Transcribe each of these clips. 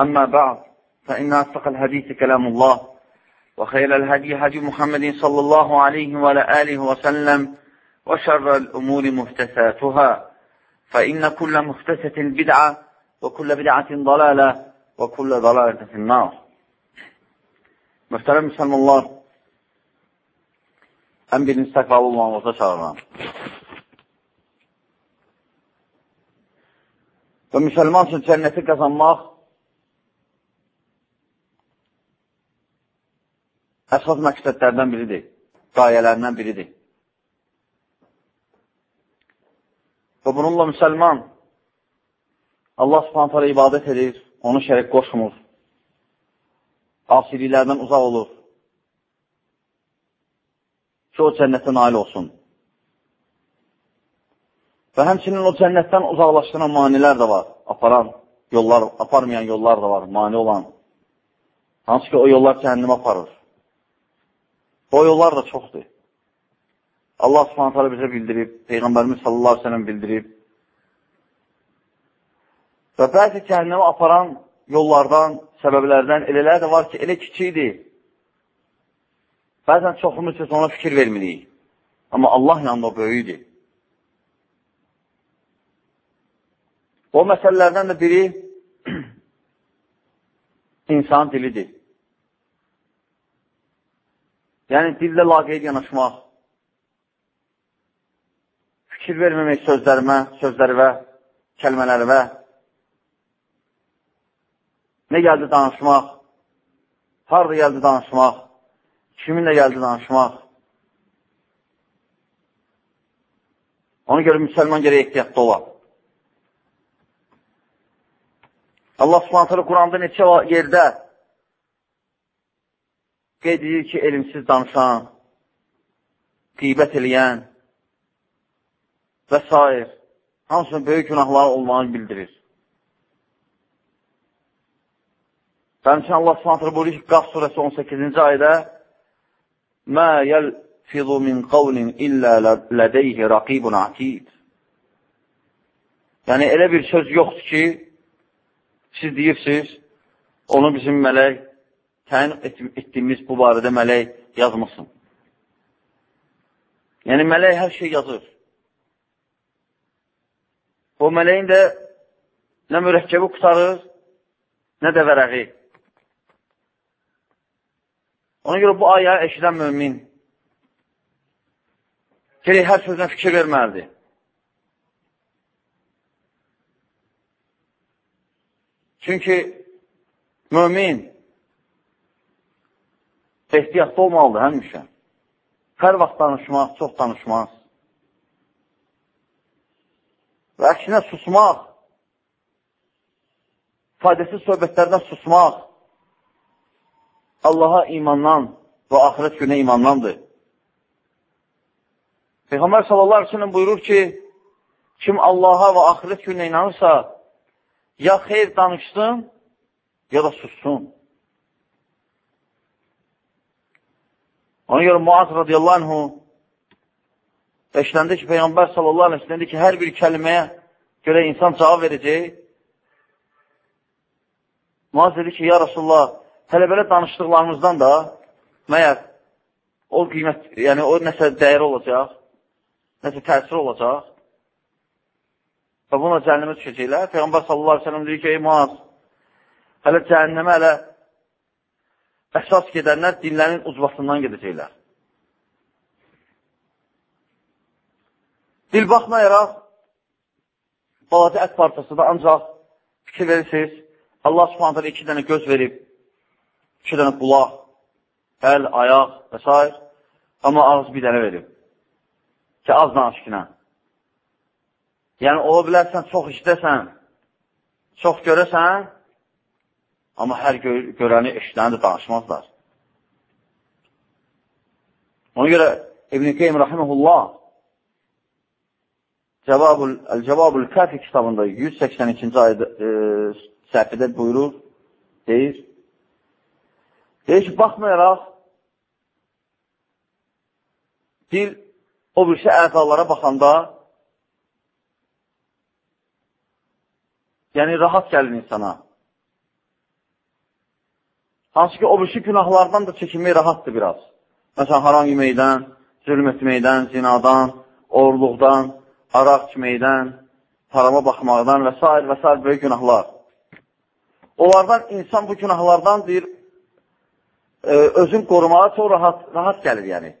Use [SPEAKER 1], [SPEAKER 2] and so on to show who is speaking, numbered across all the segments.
[SPEAKER 1] أما بعد فإن أصدق الحديث كلام الله وخير الهدي هدي محمد صلى الله عليه وعلى آله وسلم وشر الأمور محدثاتها فإن كل محدثة بدعة وكل بدعة ضلالة وكل ضلالة في النار. Mühtərəm müsəlmanlar, ən birinci təqvalı olmamıza çağıran və müsəlman üçün cənnəti qazanmaq əsas məqsədlərdən biridir, qayələrindən biridir. Və bununla müsəlman Allah subhanətələ ibadət edir, onu şərik qoşmur, asiliklərdən uzaq olur ki, o cənnətə nail olsun. Və həmçinin o cənnətdən uzaqlaşdıran manilər də var, aparan yollar, aparmayan yollar da var, mani olan. Hansı ki, o yollar cəhənnəmə aparır. O yollar da çoxdur. Allah subhanətələ bizə bildirib, Peyğəmbərimiz sallallahu aleyhi ve sellem bildirib. Və bəzi cəhənnəmə aparan yollardan, səbəblərdən elələr də var ki, elə kiçikdir. Bəzən çoxumuz üçün ona fikir vermirik. Amma Allah yanında o böyüdür. O məsələlərdən də biri insan dilidir. Yəni, dillə laqeyd yanaşmaq, fikir verməmək sözlərimə, sözlərimə, kəlmələrimə, nə gəldi danışmaq, harada gəldi danışmaq, kiminlə gəldi danışmaq. Ona görə müsəlman gərək ehtiyatda olar. Allah subhanətələ Quranda neçə yerdə qeyd edir ki, elmsiz danışan, qeybət eləyən və s. hamısının böyük günahları olmağını bildirir. Həmçin Allah subhanətələ buyuruyor ki, Qaf surəsi 18-ci ayda Mə yəlfizu min qavlin illə lədeyhi raqibun atid Yəni, elə bir söz yoxdur ki, siz deyirsiniz, onu bizim mələk təyin etdiyimiz bu barədə mələk yazmasın. Yəni, mələk hər şey yazır. O mələyin də nə mürəkkəbi qutarır, nə də vərəqi. Ona görə bu aya eşidən mümin gerək hər sözünə fikir verməlidir. Çünki mümin ehtiyatda olmalıdır həmişə. Hər vaxt danışmaq, çox danışmaz. Və əksinə susmaq, faydasız söhbətlərdən susmaq, Allaha imandan və axirət günə imandandır. Peyğəmbər sallallahu aleyhi buyurur ki, kim Allaha və axirət günə inanırsa, ya xeyr danışsın, ya da sussun. Ona görə Muaz radiyallahu anhu eşləndi ki, Peyğəmbər sallallahu aleyhi sellem ki, hər bir kəlməyə görə insan cavab verəcək. Muaz dedi ki, ya Rasulullah, hələ belə danışdıqlarımızdan da məyər o qiymət, yəni o nəsə dəyəri olacaq, nəsə təsir olacaq və buna cəhənnəmə düşəcəklər. Peyğəmbər sallallahu aleyhi ve sellem deyir ki, ey Muaz, hələ cəhənnəmə hələ əsas gedənlər dillərin ucbasından gedəcəklər. Dil baxmayaraq, balaca ət parçası da ancaq fikir verirsiniz, Allah subhanətələ iki dənə göz verib, iki dənə qulaq, əl, ayaq və s. Amma ağız bir dənə verib ki, az danışqına. Yəni, ola bilərsən, çox işdəsən, çox görəsən, amma hər gör görəni eşidəni də danışmazlar. Ona görə İbn-i Qeym Rahiməhullah Əl-Cəvabul Kəfi kitabında 182-ci ayda e, səhvədə buyurur, deyir, deyir ki, baxmayaraq, dil o bir şey əzalara baxanda yəni rahat gəlir insana. Hansı ki, o bir şey günahlardan da çəkinmək rahatdır biraz. Məsələn, haram yeməkdən, zülm etməkdən, zinadan, orluqdan, araq içməkdən, harama baxmaqdan və s. və s. böyük günahlar. Onlardan, insan bu günahlardan deyir, e, özün qorumağa çox rahat, rahat gəlir yəni.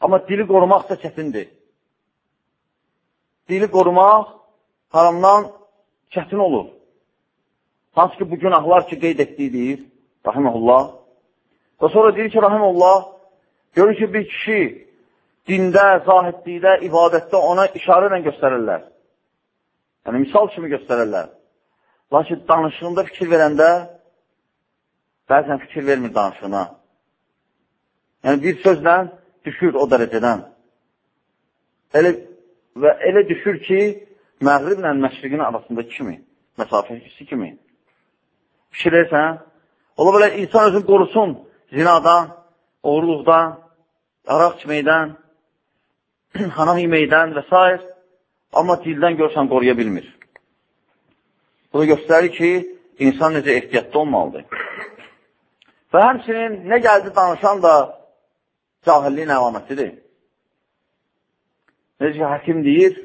[SPEAKER 1] Amma dili qorumaq da çətindir. Dili qorumaq haramdan çətin olur. Hansı ki, bu günahlar ki, qeyd etdiyi deyir, rahiməhullah. Və sonra deyir ki, rahiməhullah, görür ki, bir kişi dində, zahidlikdə, ibadətdə ona işarə ilə göstərirlər. Yəni, misal kimi göstərirlər. Lakin danışığında fikir verəndə bəzən fikir vermir danışığına. Yəni, bir sözlə düşür o dərəcədən. Elə, və elə düşür ki, məğriblə məşriqin arasındakı kimi, məsafəsi kimi. Fikirlərsən, ola belə insan özünü qorusun zinadan, uğurluqdan, araq içməkdən, hanam yeməkdən və s. Amma dildən görsən qoruya bilmir. Bu da göstərir ki, insan necə ehtiyatda olmalıdır. Və həmçinin nə gəldi danışan da cahilliyin əlamətidir. Necə ki, həkim deyir,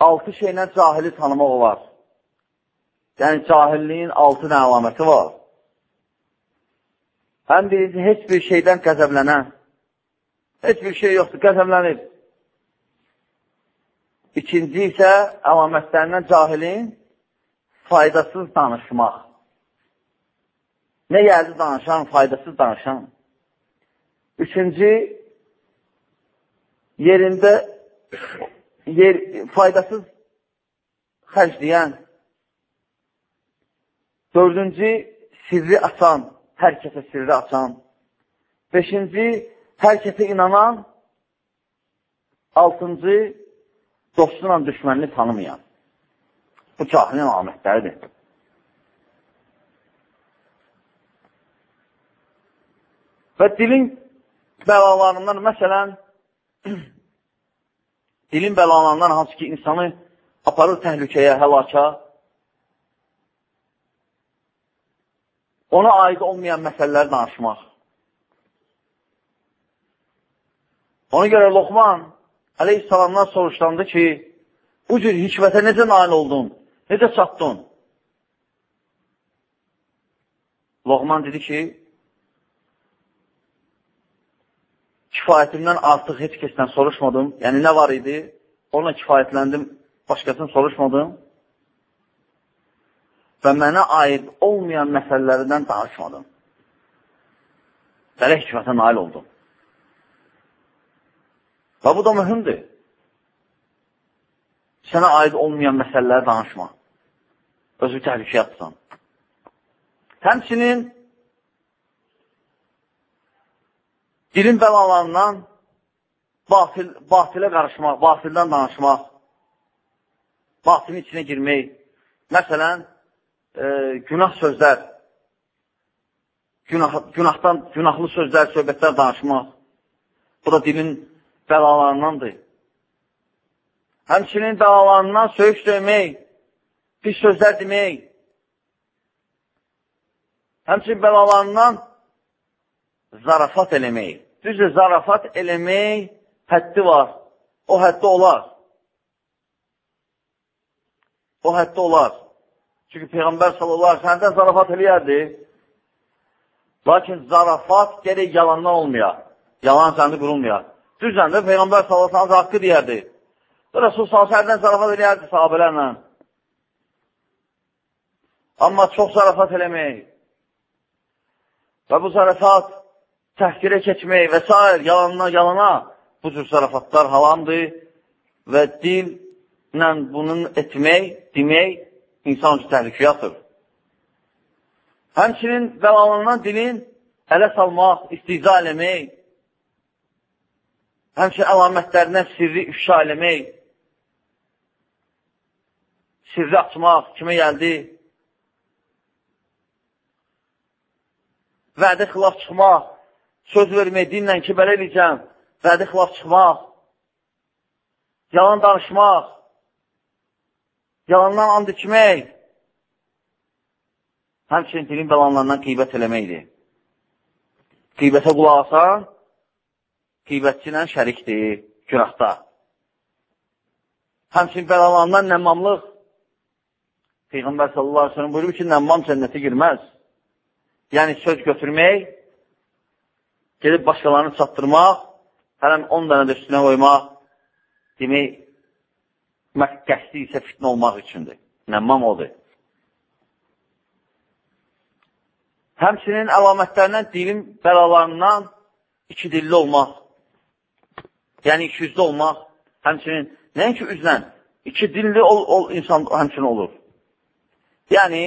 [SPEAKER 1] altı şeylə cahili tanımaq olar. Yəni, cahilliyin altı nə əlaməti var. Həm birinci, heç bir şeydən qəzəblənən, heç bir şey yoxdur, qəzəblənir. İkinci isə əlamətlərindən cahilin faydasız danışmaq. Nə gəldi danışan, faydasız danışan. Üçüncü, yerində yer, faydasız xərcləyən. Dördüncü, sirri açan, hər kəsə sirri açan. Beşinci, hər kəsə inanan. Altıncı, dostunla düşmənini tanımayan. Bu cahilin amətləridir. Və dilin bəlalarından, məsələn, dilin bəlalarından hansı ki, insanı aparır təhlükəyə, həlaka, ona aid olmayan məsələləri danışmaq. Ona görə Loxman əleyhissalamdan soruşlandı ki, bu cür hikmətə necə nail oldun? Necə çatdın? Loğman dedi ki, kifayətimdən artıq heç kəsdən soruşmadım. Yəni, nə var idi? Onunla kifayətləndim, başqasını soruşmadım. Və mənə aid olmayan məsələlərdən danışmadım. Belə hikmətə nail oldum. Və bu da mühümdür. Sənə aid olmayan məsələləri danışma. Özü təhlükə yatsan. Həmçinin dilin bəlalarından batil, batilə qarışmaq, batildən danışmaq, batilin içinə girmək. Məsələn, e, günah sözlər, günah, günahdan, günahlı sözlər, söhbətlər danışmaq. Bu da dilin bəlalarındandır. Həmçinin davalarından söyüş döymək, pis sözlər demək, həmçinin bəlalarından zarafat eləmək. Düzdür, zarafat eləmək həddi var. O həddi olar. O həddi olar. Çünki Peyğəmbər sallallahu aleyhi səndən zarafat eləyərdi. Lakin zarafat gerək yalandan olmaya, yalan səndə qurulmaya. Düzən də Peyğəmbər sallallahu aleyhi haqqı deyərdi. Rəsul sallallahu aleyhi zarafat eləyərdi sahabələrlə. Amma çox zarafat eləmək və bu zarafat təhkirə keçmək və s. yalanına, yalana bu cür zarafatlar halamdır və dillə bunun etmək, demək insan üçün təhlükəyə atır. Həmçinin bəlalından dilin ələ salmaq, istiza eləmək, həmçinin əlamətlərindən sirri ifşa eləmək, sirri açmaq, kimə gəldi, vədə xilaf çıxmaq, söz vermək, dinlə ki, belə eləyəcəm, vədə xilaf çıxmaq, yalan danışmaq, yalandan and içmək, Həmçinin dilin bəlanlarından qeybət eləməkdir. Qeybətə qulaq asan, qeybətçi ilə şərikdir, günahda. Həmçinin bəlalarından nəmmamlıq. Peyğəmbər sallallahu aleyhi ve sellem buyurur ki, nəmmam cənnətə girməz. Yəni, söz götürmək, gedib başqalarını çatdırmaq, hələm 10 dənə də üstünə qoymaq, demək, qəsdi isə fitnə olmaq üçündür. Nəmmam odur. Həmçinin əlamətlərindən dilin bəlalarından iki dilli olmaq. Yəni, iki yüzlü olmaq. Həmçinin, nəinki üzlə, iki dilli ol, ol, insan həmçinin olur. Yəni,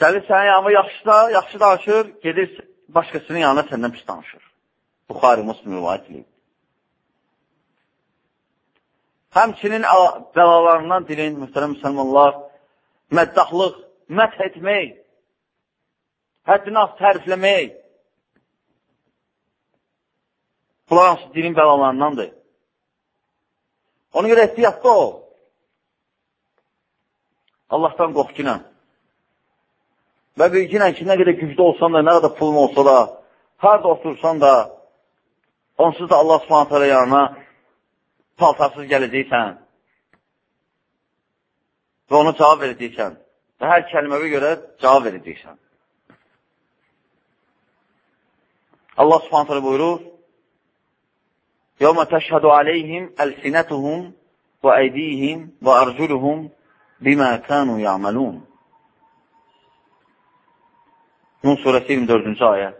[SPEAKER 1] gəlir sənin yanına yaxşı, da, yaxşı danışır, gedir başqasının yanına səndən pis danışır. Buxari Muslim rivayət edib. Həmçinin bəlalarından dilin, mühtərəm müsəlmanlar, məddahlıq, məth etmək, həddini az tərifləmək. Bunlar hansı dilin bəlalarındandır. Ona görə ehtiyatda ol. Allahdan qorxqinə. Və bilginə ki, nə qədər güclü olsan da, nə qədər pulun olsa da, harada otursan da, onsuz da Allah subhanətələ yanına paltarsız gələcəksən və ona cavab verəcəksən və hər kəlməvə görə cavab verəcəksən. Allah subhanətlə buyurur, يَوْمَ تَشْهَدُ عَلَيْهِمْ أَلْسِنَتُهُمْ وَأَيْدِيهِمْ وَأَرْجُلُهُمْ بِمَا كَانُوا يَعْمَلُونَ Nun surəsi 24-cü ayə.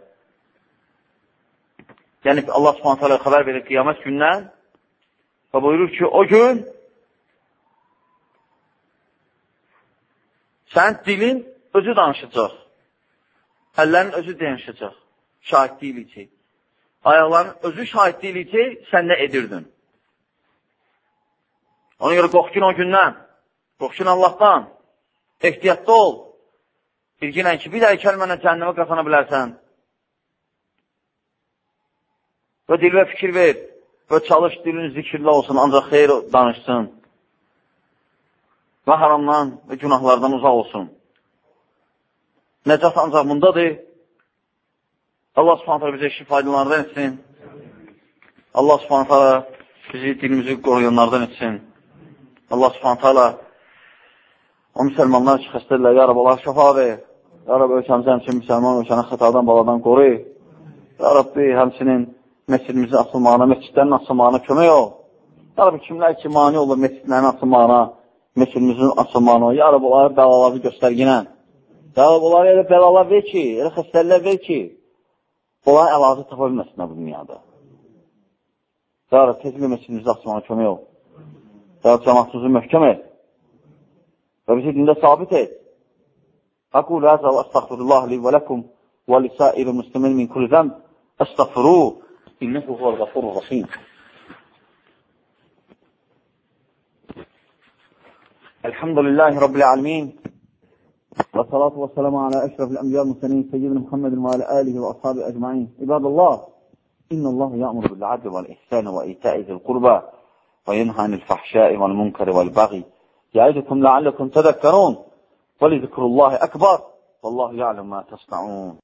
[SPEAKER 1] Yəni, Allah subhanətlə xəbər verir qiyamət gündən və buyurur ki, o gün sən dilin özü danışacaq, əllərin özü danışacaq şahidlik eləyəcək. Ayaqların özü şahidlik eləyəcək, sən nə edirdin? Ona görə qorxkin o gündən, qorxkin Allahdan, ehtiyatda ol. Bilginən ki, bir dəqiq kəlmənə cəhənnəmə qazana bilərsən. Və dilə fikir ver və çalış dilin zikirlə olsun, ancaq xeyr danışsın. Və haramdan və günahlardan uzaq olsun. Nəcat ancaq bundadır. Allah subhanətə bizə işi faydalardan etsin. Allah subhanətə bizi dilimizi qoruyanlardan etsin. Allah subhanətə o müsəlmanlar ki, xəstədirlər, ya Rab, Allah şəfa ver. Ya Rab, ölkəmizə həmçinin müsəlman ölkəni xətadan, baladan qoru. Ya Rabbi, həmçinin məscidimizin açılmağına, məscidlərin açılmağına kömək ol. Ya Rabbi, kimlər ki, mani olur məscidlərin açılmağına, məscidimizin açılmağına, Ya Rab, onları bəlaları göstərginə. Ya Rab, onları elə bəlalar ver ki, elə xəstələr ver ki, Onların əlacı tapa bilməsinlər bu dünyada. Ya Rab, tez bir məscidimizi açmağa kömək ol. Ya Rab, cəmatımızı möhkəm et. Və bizi dində sabit et. Aqul həzə və əstəxfirullah li və ləkum və lisairi müslimin min kulli zəmb. Əstəxfiru, innəhu huvəl qafurur rəhim. الحمد لله رب العالمين والصلاة والسلام على أشرف الأنبياء المرسلين سيدنا محمد وعلى آله وأصحابه أجمعين. عباد الله إن الله يأمر بالعدل والإحسان وإيتاء ذي القربى وينهى عن الفحشاء والمنكر والبغي يعظكم لعلكم تذكرون. ولذكر الله أكبر والله يعلم ما تصنعون.